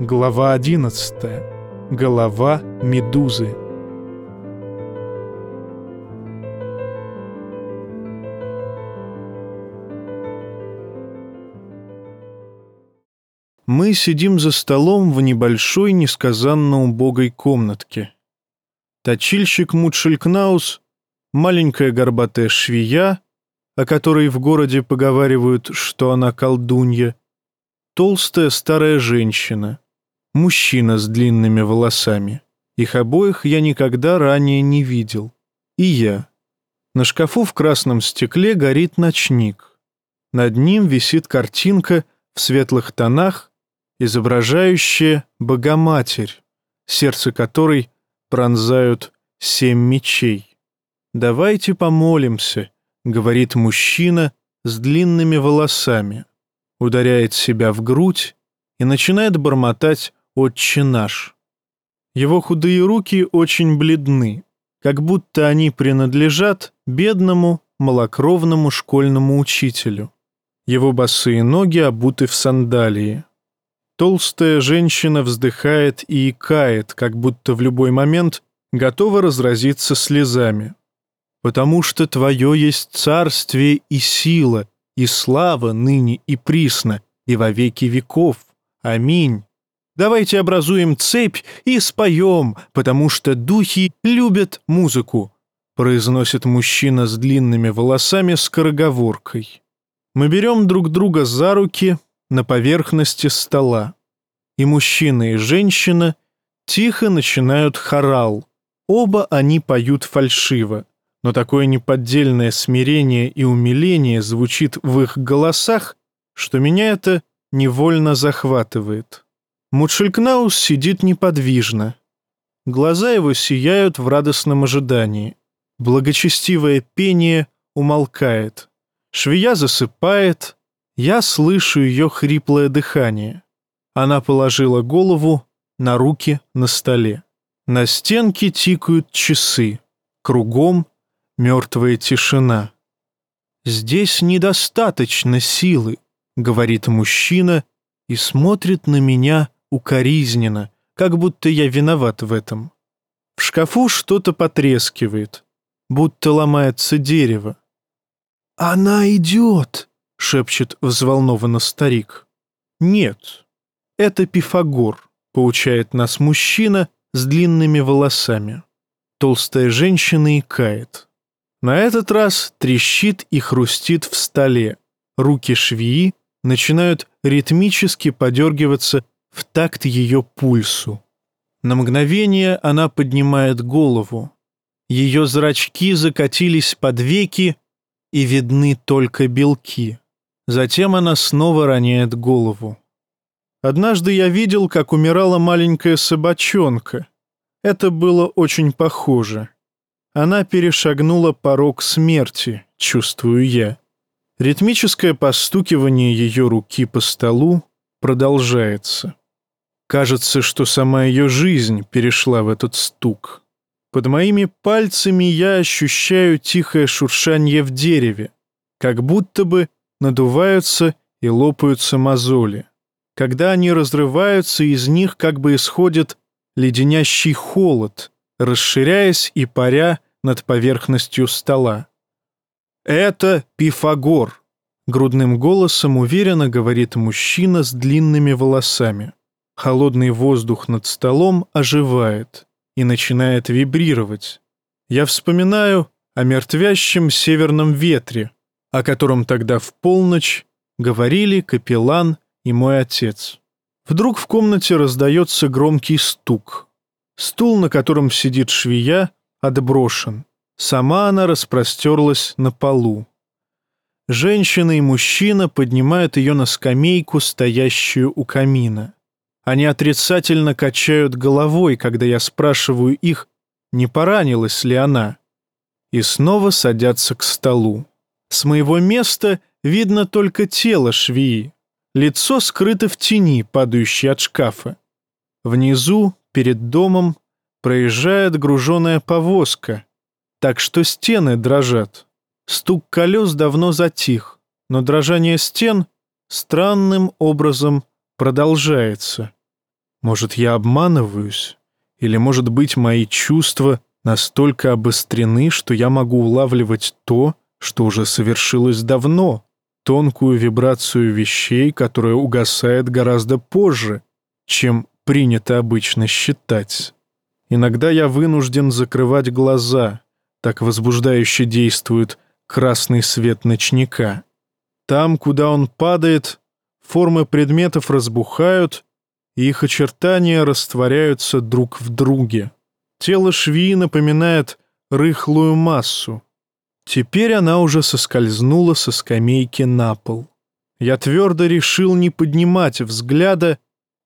Глава 11. Голова медузы. Мы сидим за столом в небольшой, несказанно убогой комнатке. Точильщик Мутшелькнаус, маленькая горбатая швея, о которой в городе поговаривают, что она колдунья, толстая старая женщина, мужчина с длинными волосами. Их обоих я никогда ранее не видел. И я. На шкафу в красном стекле горит ночник. Над ним висит картинка в светлых тонах, изображающая Богоматерь, сердце которой пронзают семь мечей. «Давайте помолимся», — говорит мужчина с длинными волосами, ударяет себя в грудь и начинает бормотать «Отче наш». Его худые руки очень бледны, как будто они принадлежат бедному, малокровному школьному учителю. Его босые ноги обуты в сандалии. Толстая женщина вздыхает и икает, как будто в любой момент готова разразиться слезами. «Потому что Твое есть царствие и сила, и слава ныне и присно, и во веки веков. Аминь». Давайте образуем цепь и споем, потому что духи любят музыку», произносит мужчина с длинными волосами скороговоркой. Мы берем друг друга за руки на поверхности стола. И мужчина и женщина тихо начинают хорал. Оба они поют фальшиво, но такое неподдельное смирение и умиление звучит в их голосах, что меня это невольно захватывает. Мутшелькнаус сидит неподвижно. Глаза его сияют в радостном ожидании. Благочестивое пение умолкает. Швея засыпает. Я слышу ее хриплое дыхание. Она положила голову на руки на столе. На стенке тикают часы. Кругом мертвая тишина. «Здесь недостаточно силы», — говорит мужчина и смотрит на меня укоризненно, как будто я виноват в этом. В шкафу что-то потрескивает, будто ломается дерево. «Она идет!» — шепчет взволнованно старик. «Нет, это Пифагор», — поучает нас мужчина с длинными волосами. Толстая женщина икает. На этот раз трещит и хрустит в столе. Руки швеи начинают ритмически подергиваться в такт ее пульсу. На мгновение она поднимает голову. Ее зрачки закатились под веки, и видны только белки. Затем она снова роняет голову. Однажды я видел, как умирала маленькая собачонка. Это было очень похоже. Она перешагнула порог смерти, чувствую я. Ритмическое постукивание ее руки по столу продолжается. Кажется, что сама ее жизнь перешла в этот стук. Под моими пальцами я ощущаю тихое шуршание в дереве, как будто бы надуваются и лопаются мозоли. Когда они разрываются, из них как бы исходит леденящий холод, расширяясь и паря над поверхностью стола. «Это Пифагор», — грудным голосом уверенно говорит мужчина с длинными волосами. Холодный воздух над столом оживает и начинает вибрировать. Я вспоминаю о мертвящем северном ветре, о котором тогда в полночь говорили капеллан и мой отец. Вдруг в комнате раздается громкий стук. Стул, на котором сидит швея, отброшен. Сама она распростерлась на полу. Женщина и мужчина поднимают ее на скамейку, стоящую у камина. Они отрицательно качают головой, когда я спрашиваю их, не поранилась ли она. И снова садятся к столу. С моего места видно только тело швеи. Лицо скрыто в тени, падающей от шкафа. Внизу, перед домом, проезжает груженая повозка, так что стены дрожат. Стук колес давно затих, но дрожание стен странным образом продолжается. Может, я обманываюсь? Или, может быть, мои чувства настолько обострены, что я могу улавливать то, что уже совершилось давно, тонкую вибрацию вещей, которая угасает гораздо позже, чем принято обычно считать. Иногда я вынужден закрывать глаза, так возбуждающе действует красный свет ночника. Там, куда он падает, формы предметов разбухают, и их очертания растворяются друг в друге. Тело швеи напоминает рыхлую массу. Теперь она уже соскользнула со скамейки на пол. Я твердо решил не поднимать взгляда,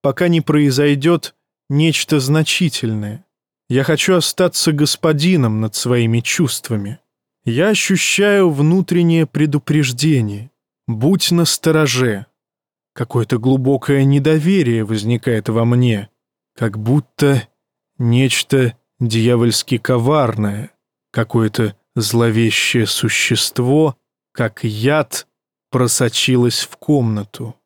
пока не произойдет нечто значительное. Я хочу остаться господином над своими чувствами. Я ощущаю внутреннее предупреждение. Будь настороже. Какое-то глубокое недоверие возникает во мне, как будто нечто дьявольски коварное, какое-то зловещее существо, как яд, просочилось в комнату.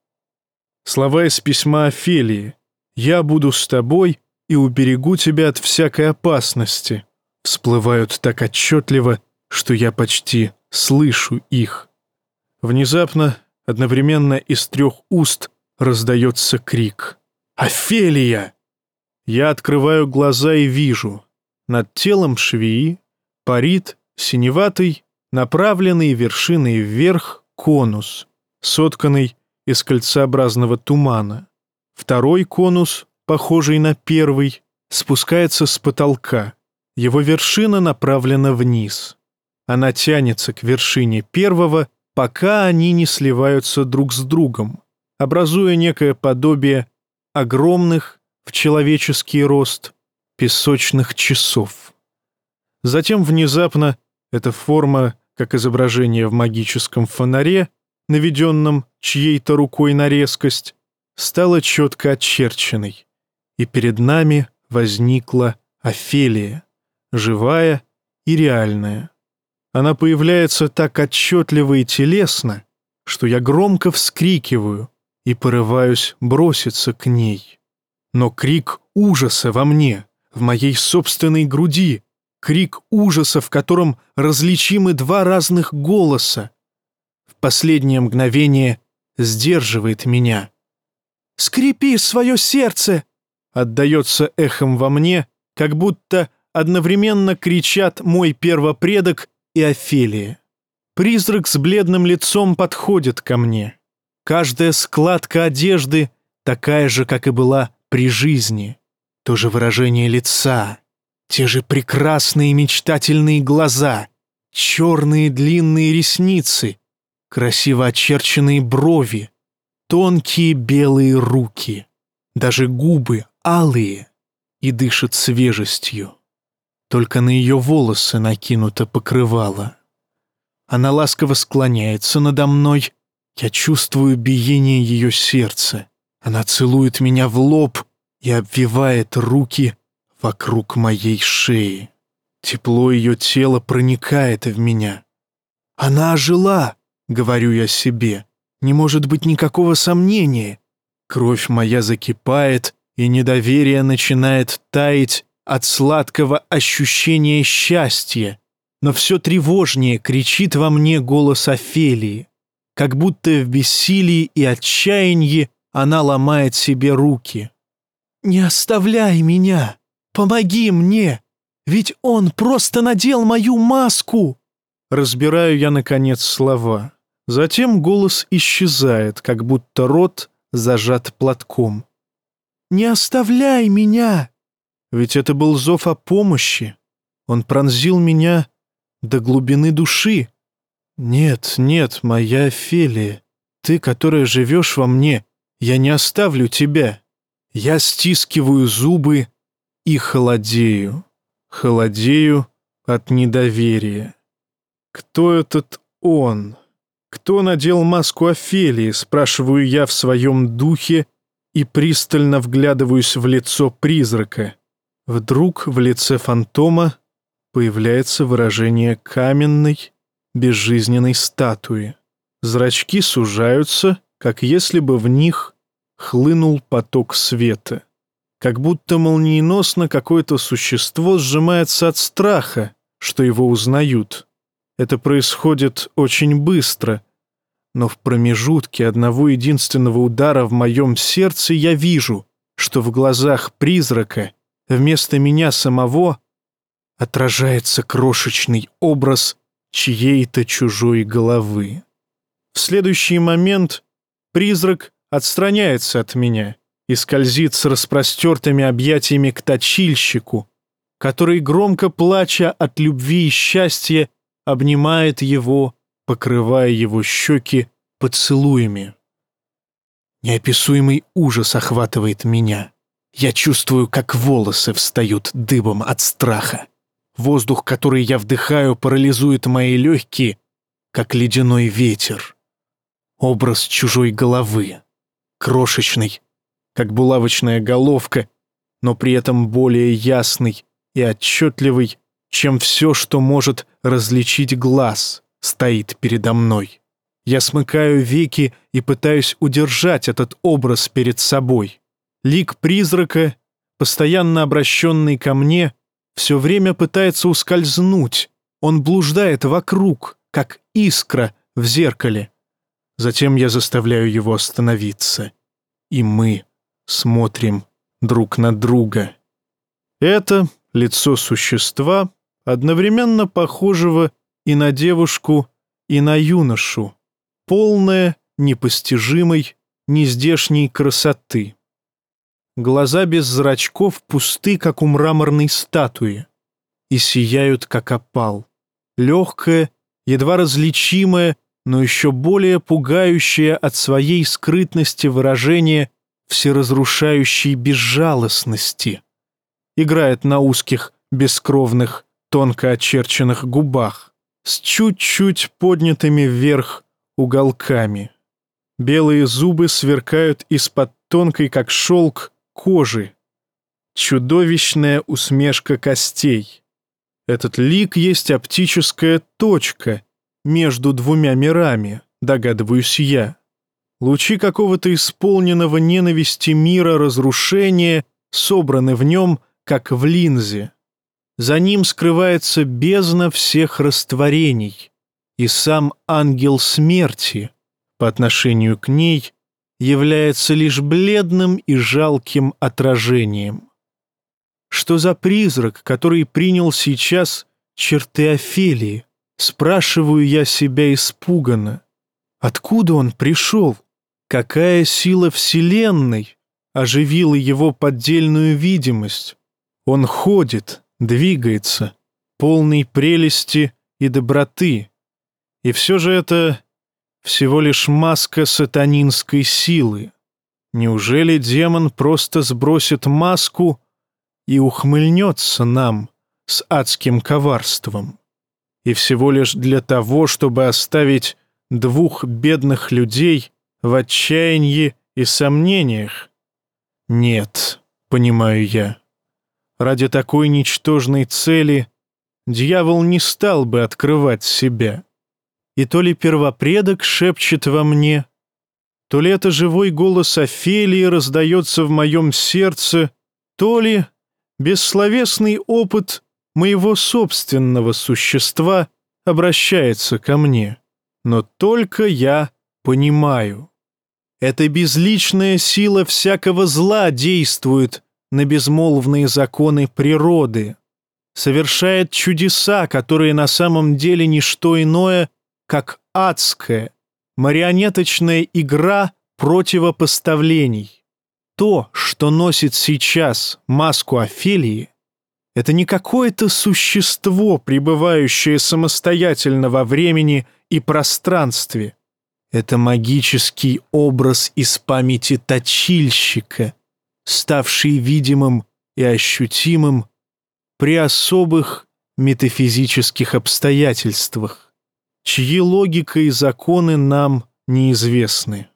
Слова из письма Офелии «Я буду с тобой и уберегу тебя от всякой опасности» всплывают так отчетливо, что я почти слышу их. Внезапно, одновременно из трех уст, раздается крик. «Офелия!» Я открываю глаза и вижу. Над телом швеи парит синеватый, направленный вершиной вверх конус, сотканный из кольцеобразного тумана. Второй конус, похожий на первый, спускается с потолка. Его вершина направлена вниз. Она тянется к вершине первого, пока они не сливаются друг с другом, образуя некое подобие огромных в человеческий рост песочных часов. Затем внезапно эта форма, как изображение в магическом фонаре, наведенном чьей-то рукой на резкость, стала четко очерченной, и перед нами возникла Офелия, живая и реальная. Она появляется так отчетливо и телесно, что я громко вскрикиваю и порываюсь броситься к ней. Но крик ужаса во мне, в моей собственной груди, крик ужаса, в котором различимы два разных голоса, в последнее мгновение сдерживает меня. «Скрепи свое сердце!» отдается эхом во мне, как будто одновременно кричат мой первопредок и Офелия. Призрак с бледным лицом подходит ко мне. Каждая складка одежды такая же, как и была при жизни. То же выражение лица, те же прекрасные мечтательные глаза, черные длинные ресницы, красиво очерченные брови, тонкие белые руки, даже губы алые и дышат свежестью. Только на ее волосы накинуто покрывало. Она ласково склоняется надо мной. Я чувствую биение ее сердца. Она целует меня в лоб и обвивает руки вокруг моей шеи. Тепло ее тела проникает в меня. «Она ожила!» — говорю я себе. «Не может быть никакого сомнения!» Кровь моя закипает, и недоверие начинает таять от сладкого ощущения счастья, но все тревожнее кричит во мне голос Офелии, как будто в бессилии и отчаянии она ломает себе руки. «Не оставляй меня! Помоги мне! Ведь он просто надел мою маску!» Разбираю я, наконец, слова. Затем голос исчезает, как будто рот зажат платком. «Не оставляй меня!» Ведь это был зов о помощи. Он пронзил меня до глубины души. Нет, нет, моя Фелия, ты, которая живешь во мне, я не оставлю тебя. Я стискиваю зубы и холодею. Холодею от недоверия. Кто этот он? Кто надел маску Офелии, спрашиваю я в своем духе и пристально вглядываюсь в лицо призрака. Вдруг в лице фантома появляется выражение каменной, безжизненной статуи. Зрачки сужаются, как если бы в них хлынул поток света. как будто молниеносно какое-то существо сжимается от страха, что его узнают. Это происходит очень быстро, но в промежутке одного единственного удара в моем сердце я вижу, что в глазах призрака вместо меня самого отражается крошечный образ чьей-то чужой головы. В следующий момент призрак отстраняется от меня и скользит с распростертыми объятиями к точильщику, который, громко плача от любви и счастья, обнимает его, покрывая его щеки поцелуями. Неописуемый ужас охватывает меня. Я чувствую, как волосы встают дыбом от страха. Воздух, который я вдыхаю, парализует мои легкие, как ледяной ветер. Образ чужой головы, крошечный, как булавочная головка, но при этом более ясный и отчетливый, чем все, что может различить глаз, стоит передо мной. Я смыкаю веки и пытаюсь удержать этот образ перед собой. Лик призрака, постоянно обращенный ко мне, все время пытается ускользнуть. Он блуждает вокруг, как искра в зеркале. Затем я заставляю его остановиться. И мы смотрим друг на друга. Это лицо существа, одновременно похожего и на девушку, и на юношу, полное, непостижимой, нездешней красоты. Глаза без зрачков пусты, как у мраморной статуи, и сияют, как опал. Легкое, едва различимое, но еще более пугающее от своей скрытности выражение всеразрушающей безжалостности. Играет на узких, бескровных, тонко очерченных губах, с чуть-чуть поднятыми вверх уголками. Белые зубы сверкают из-под тонкой, как шелк, кожи. Чудовищная усмешка костей. Этот лик есть оптическая точка между двумя мирами, догадываюсь я. Лучи какого-то исполненного ненависти мира разрушения собраны в нем, как в линзе. За ним скрывается бездна всех растворений, и сам ангел смерти по отношению к ней является лишь бледным и жалким отражением. Что за призрак, который принял сейчас черты Офелии? Спрашиваю я себя испуганно. Откуда он пришел? Какая сила Вселенной оживила его поддельную видимость? Он ходит, двигается, полный прелести и доброты. И все же это всего лишь маска сатанинской силы. Неужели демон просто сбросит маску и ухмыльнется нам с адским коварством? И всего лишь для того, чтобы оставить двух бедных людей в отчаянии и сомнениях? Нет, понимаю я. Ради такой ничтожной цели дьявол не стал бы открывать себя и то ли первопредок шепчет во мне, то ли это живой голос Офелии раздается в моем сердце, то ли бессловесный опыт моего собственного существа обращается ко мне. Но только я понимаю. Эта безличная сила всякого зла действует на безмолвные законы природы, совершает чудеса, которые на самом деле не что иное, как адская, марионеточная игра противопоставлений. То, что носит сейчас маску Офелии, это не какое-то существо, пребывающее самостоятельно во времени и пространстве. Это магический образ из памяти точильщика, ставший видимым и ощутимым при особых метафизических обстоятельствах чьи логика и законы нам неизвестны.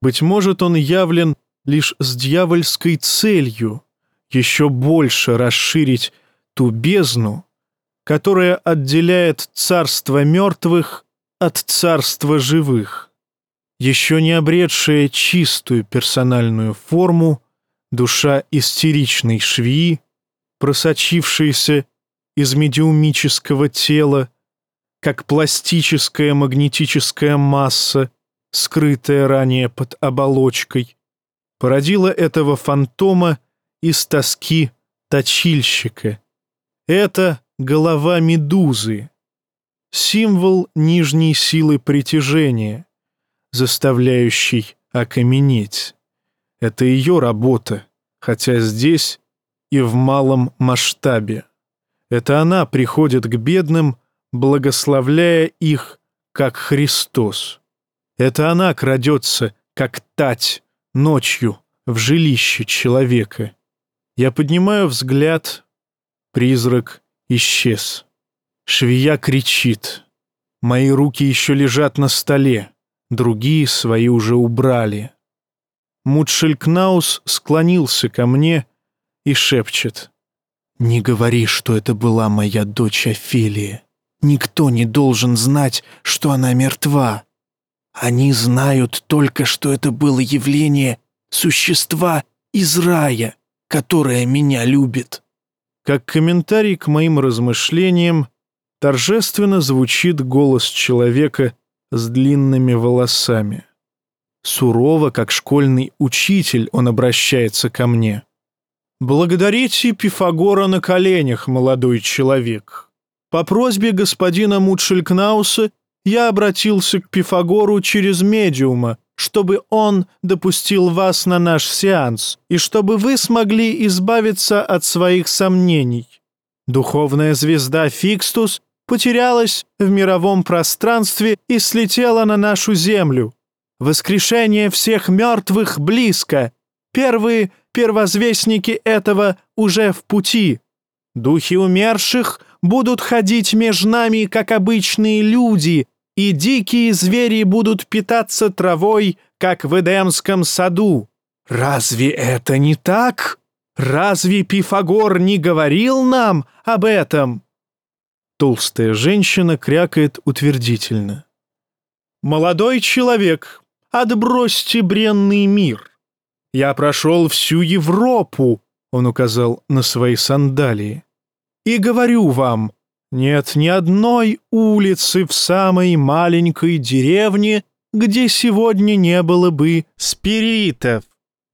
Быть может, он явлен лишь с дьявольской целью еще больше расширить ту бездну, которая отделяет царство мертвых от царства живых, еще не обретшая чистую персональную форму, душа истеричной швеи, просочившаяся из медиумического тела, как пластическая магнетическая масса, скрытая ранее под оболочкой, породила этого фантома из тоски точильщика. Это голова медузы, символ нижней силы притяжения, заставляющий окаменеть. Это ее работа, хотя здесь и в малом масштабе. Это она приходит к бедным, благословляя их, как Христос. Это она крадется, как тать, ночью в жилище человека. Я поднимаю взгляд, призрак исчез. Швея кричит. Мои руки еще лежат на столе, другие свои уже убрали. Мутшелькнаус склонился ко мне и шепчет. «Не говори, что это была моя дочь Офелия. Никто не должен знать, что она мертва. Они знают только, что это было явление существа из рая, которое меня любит». Как комментарий к моим размышлениям, торжественно звучит голос человека с длинными волосами. Сурово, как школьный учитель, он обращается ко мне. «Благодарите Пифагора на коленях, молодой человек. По просьбе господина Мутшелькнауса я обратился к Пифагору через медиума, чтобы он допустил вас на наш сеанс и чтобы вы смогли избавиться от своих сомнений. Духовная звезда Фикстус потерялась в мировом пространстве и слетела на нашу землю. Воскрешение всех мертвых близко. Первые первозвестники этого уже в пути. Духи умерших будут ходить между нами, как обычные люди, и дикие звери будут питаться травой, как в Эдемском саду. Разве это не так? Разве Пифагор не говорил нам об этом?» Толстая женщина крякает утвердительно. «Молодой человек, отбросьте бренный мир. Я прошел всю Европу», — он указал на свои сандалии. «И говорю вам, нет ни одной улицы в самой маленькой деревне, где сегодня не было бы спиритов.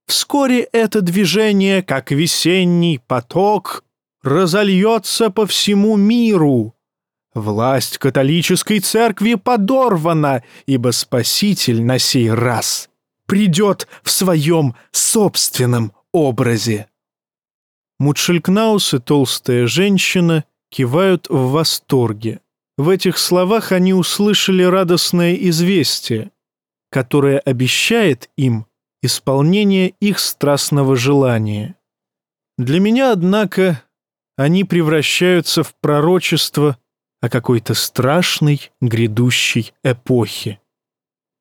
Вскоре это движение, как весенний поток, разольется по всему миру. Власть католической церкви подорвана, ибо Спаситель на сей раз придет в своем собственном образе. Мутшелькнаус и толстая женщина кивают в восторге. В этих словах они услышали радостное известие, которое обещает им исполнение их страстного желания. Для меня, однако, они превращаются в пророчество о какой-то страшной грядущей эпохе.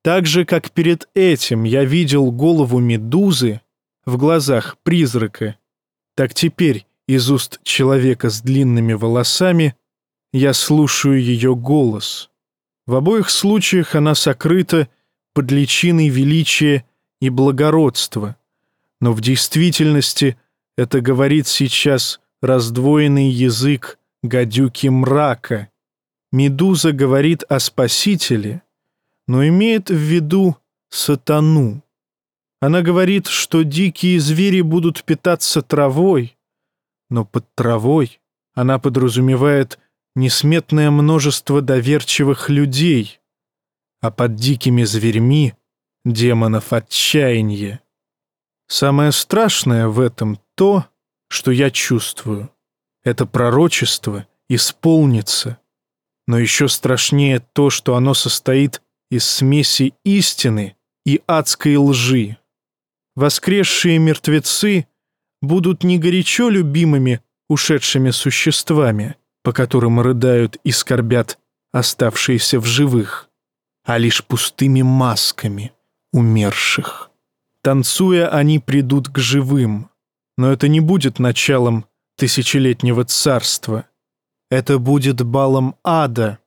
Так же, как перед этим я видел голову медузы в глазах призрака, так теперь из уст человека с длинными волосами я слушаю ее голос. В обоих случаях она сокрыта под личиной величия и благородства, но в действительности это говорит сейчас раздвоенный язык гадюки мрака. Медуза говорит о Спасителе, но имеет в виду сатану. Она говорит, что дикие звери будут питаться травой, но под травой она подразумевает несметное множество доверчивых людей, а под дикими зверьми — демонов отчаяния. Самое страшное в этом то, что я чувствую. Это пророчество исполнится. Но еще страшнее то, что оно состоит из смеси истины и адской лжи. Воскресшие мертвецы будут не горячо любимыми ушедшими существами, по которым рыдают и скорбят оставшиеся в живых, а лишь пустыми масками умерших. Танцуя, они придут к живым, но это не будет началом тысячелетнего царства. Это будет балом ада,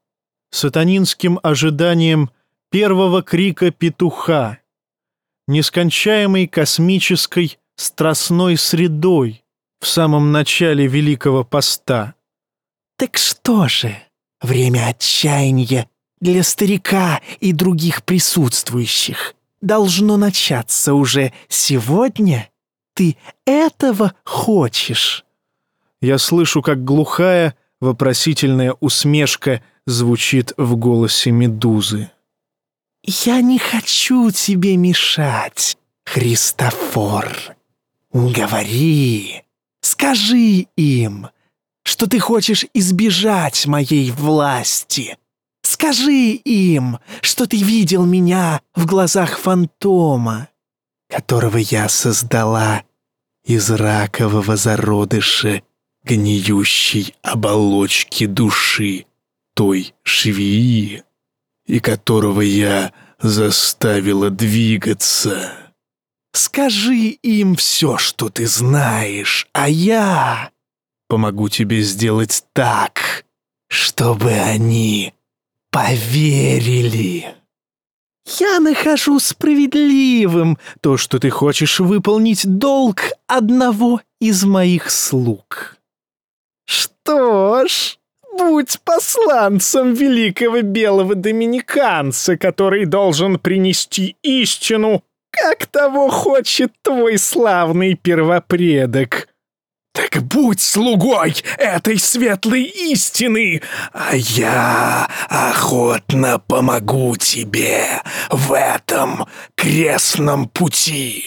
сатанинским ожиданием первого крика петуха, нескончаемой космической страстной средой в самом начале Великого Поста. Так что же, время отчаяния для старика и других присутствующих должно начаться уже сегодня? Ты этого хочешь? Я слышу, как глухая, вопросительная усмешка звучит в голосе Медузы. «Я не хочу тебе мешать, Христофор. Говори, скажи им, что ты хочешь избежать моей власти. Скажи им, что ты видел меня в глазах фантома, которого я создала из ракового зародыша гниющей оболочки души той швеи, и которого я заставила двигаться. Скажи им все, что ты знаешь, а я помогу тебе сделать так, чтобы они поверили. Я нахожу справедливым то, что ты хочешь выполнить долг одного из моих слуг. Что ж, будь посланцем великого белого доминиканца, который должен принести истину, как того хочет твой славный первопредок. Так будь слугой этой светлой истины, а я охотно помогу тебе в этом крестном пути.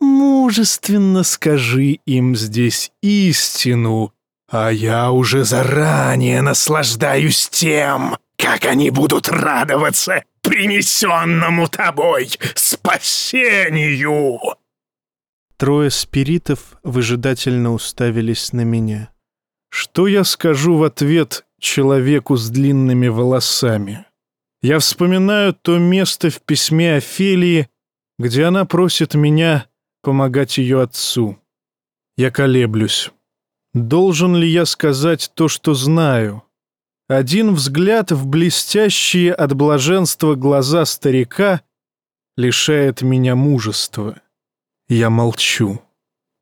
Мужественно скажи им здесь истину, а я уже заранее наслаждаюсь тем, как они будут радоваться принесенному тобой спасению!» Трое спиритов выжидательно уставились на меня. Что я скажу в ответ человеку с длинными волосами? Я вспоминаю то место в письме Офелии, где она просит меня помогать ее отцу. Я колеблюсь. Должен ли я сказать то, что знаю? Один взгляд в блестящие от блаженства глаза старика лишает меня мужества. Я молчу.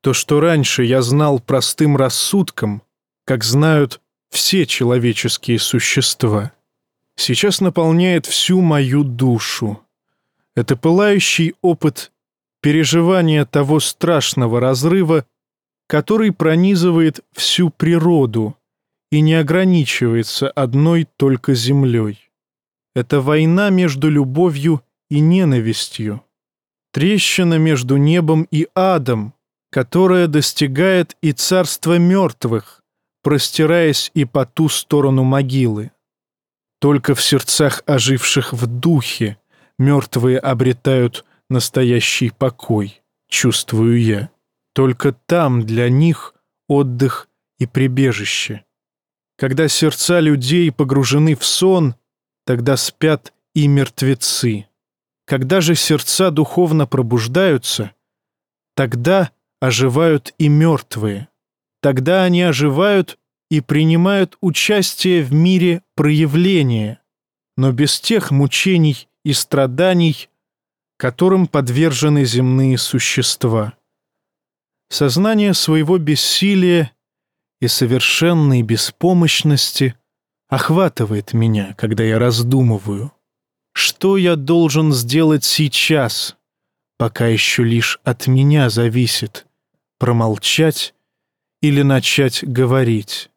То, что раньше я знал простым рассудком, как знают все человеческие существа, сейчас наполняет всю мою душу. Это пылающий опыт переживания того страшного разрыва, который пронизывает всю природу и не ограничивается одной только землей. Это война между любовью и ненавистью, трещина между небом и адом, которая достигает и царства мертвых, простираясь и по ту сторону могилы. Только в сердцах оживших в духе мертвые обретают настоящий покой, чувствую я. Только там для них отдых и прибежище. Когда сердца людей погружены в сон, тогда спят и мертвецы. Когда же сердца духовно пробуждаются, тогда оживают и мертвые. Тогда они оживают и принимают участие в мире проявления, но без тех мучений и страданий, которым подвержены земные существа. Сознание своего бессилия и совершенной беспомощности охватывает меня, когда я раздумываю, что я должен сделать сейчас, пока еще лишь от меня зависит, промолчать или начать говорить.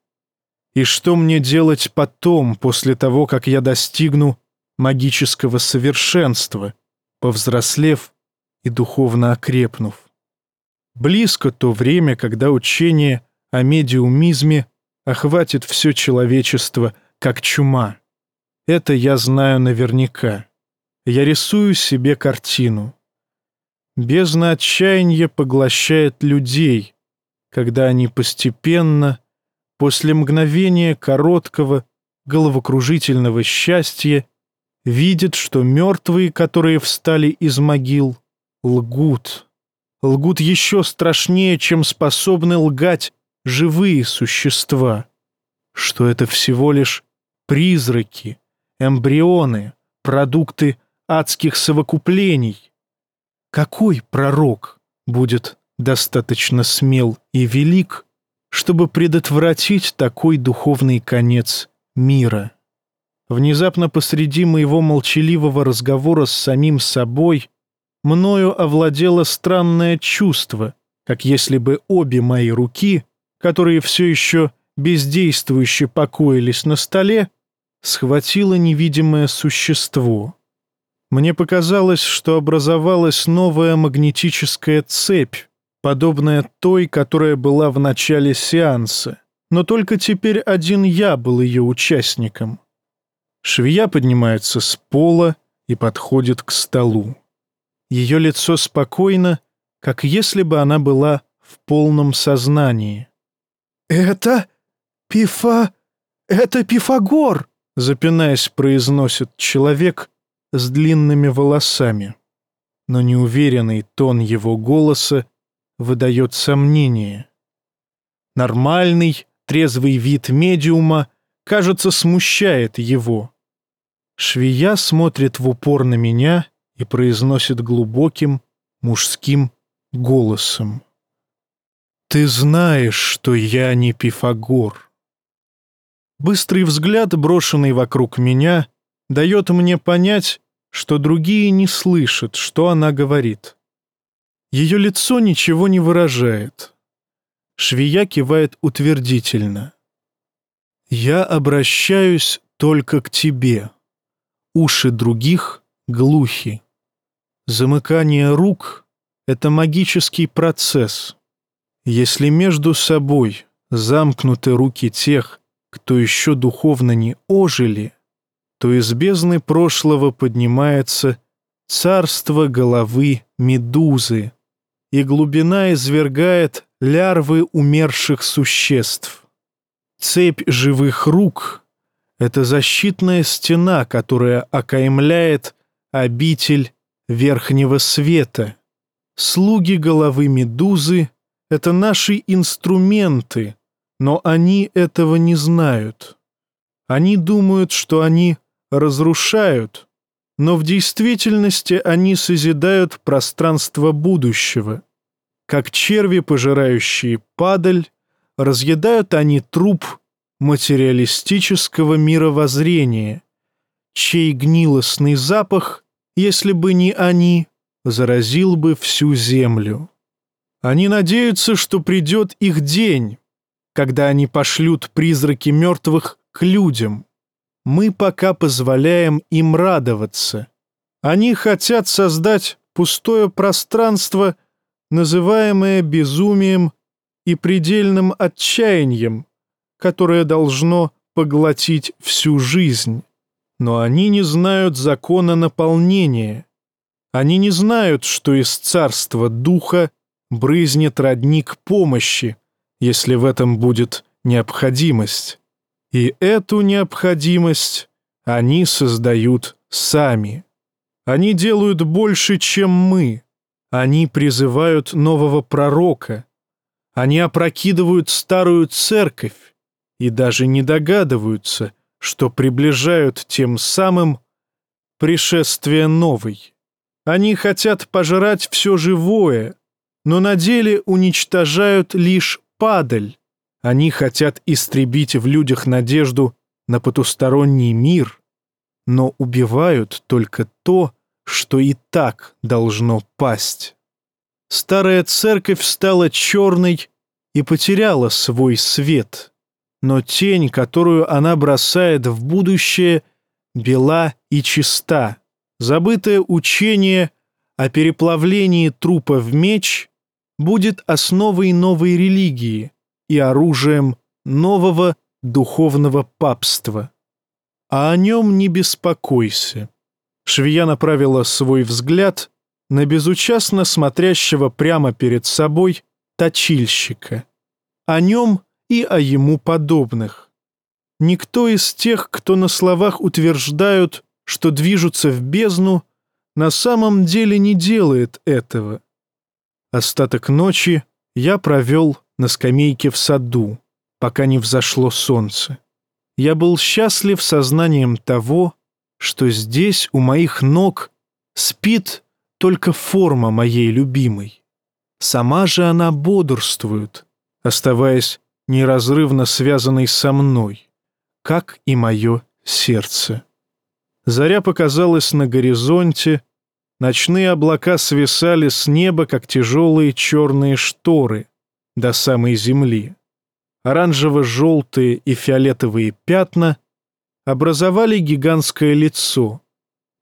И что мне делать потом, после того, как я достигну магического совершенства, повзрослев и духовно окрепнув? Близко то время, когда учение о медиумизме охватит все человечество, как чума. Это я знаю наверняка. Я рисую себе картину. Бездна отчаяния поглощает людей, когда они постепенно, после мгновения короткого, головокружительного счастья, видят, что мертвые, которые встали из могил, лгут лгут еще страшнее, чем способны лгать живые существа, что это всего лишь призраки, эмбрионы, продукты адских совокуплений. Какой пророк будет достаточно смел и велик, чтобы предотвратить такой духовный конец мира. Внезапно посреди моего молчаливого разговора с самим собой мною овладело странное чувство, как если бы обе мои руки, которые все еще бездействующе покоились на столе, схватило невидимое существо. Мне показалось, что образовалась новая магнетическая цепь, подобная той, которая была в начале сеанса, но только теперь один я был ее участником. Швея поднимается с пола и подходит к столу. Ее лицо спокойно, как если бы она была в полном сознании. «Это Пифа... это Пифагор!» запинаясь, произносит человек с длинными волосами. Но неуверенный тон его голоса выдает сомнение. Нормальный, трезвый вид медиума, кажется, смущает его. Швея смотрит в упор на меня и произносит глубоким мужским голосом. «Ты знаешь, что я не Пифагор». Быстрый взгляд, брошенный вокруг меня, дает мне понять, что другие не слышат, что она говорит. Ее лицо ничего не выражает. Швея кивает утвердительно. «Я обращаюсь только к тебе. Уши других глухи. Замыкание рук — это магический процесс. Если между собой замкнуты руки тех, кто еще духовно не ожили, то из бездны прошлого поднимается царство головы медузы, и глубина извергает лярвы умерших существ. Цепь живых рук — это защитная стена, которая окаймляет обитель верхнего света. Слуги головы медузы — это наши инструменты, но они этого не знают. Они думают, что они разрушают, но в действительности они созидают пространство будущего. Как черви, пожирающие падаль, разъедают они труп материалистического мировоззрения, чей гнилостный запах, если бы не они, заразил бы всю землю. Они надеются, что придет их день, когда они пошлют призраки мертвых к людям. Мы пока позволяем им радоваться. Они хотят создать пустое пространство, называемое безумием и предельным отчаянием, которое должно поглотить всю жизнь. Но они не знают закона наполнения. Они не знают, что из царства духа брызнет родник помощи, если в этом будет необходимость. И эту необходимость они создают сами. Они делают больше, чем мы. Они призывают нового пророка. Они опрокидывают старую церковь и даже не догадываются, что приближают тем самым пришествие новой. Они хотят пожрать все живое, но на деле уничтожают лишь падаль. Они хотят истребить в людях надежду на потусторонний мир, но убивают только то, что и так должно пасть. Старая церковь стала черной и потеряла свой свет, но тень, которую она бросает в будущее, бела и чиста. Забытое учение о переплавлении трупа в меч будет основой новой религии и оружием нового духовного папства. А о нем не беспокойся. Швея направила свой взгляд на безучастно смотрящего прямо перед собой точильщика. О нем и о ему подобных. Никто из тех, кто на словах утверждают, что движутся в бездну, на самом деле не делает этого. Остаток ночи я провел на скамейке в саду, пока не взошло солнце. Я был счастлив сознанием того, что здесь у моих ног спит только форма моей любимой. Сама же она бодрствует, оставаясь неразрывно связанной со мной, как и мое сердце. Заря показалась на горизонте, ночные облака свисали с неба, как тяжелые черные шторы, до самой земли. Оранжево-желтые и фиолетовые пятна образовали гигантское лицо,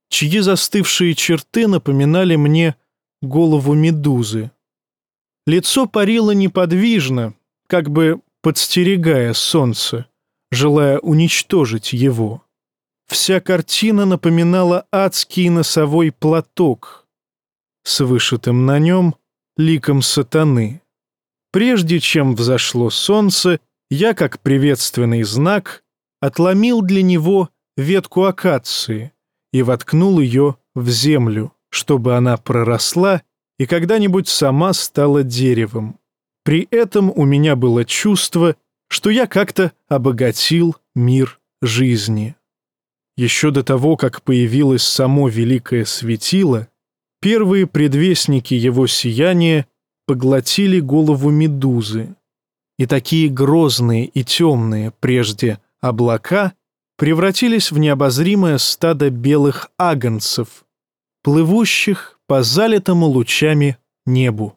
чьи застывшие черты напоминали мне голову медузы. Лицо парило неподвижно, как бы подстерегая солнце, желая уничтожить его. Вся картина напоминала адский носовой платок с вышитым на нем ликом сатаны. Прежде чем взошло солнце, я, как приветственный знак, отломил для него ветку акации и воткнул ее в землю, чтобы она проросла и когда-нибудь сама стала деревом. При этом у меня было чувство, что я как-то обогатил мир жизни. Еще до того, как появилось само великое светило, первые предвестники его сияния поглотили голову медузы, и такие грозные и темные прежде облака превратились в необозримое стадо белых агнцев, плывущих по залитому лучами небу.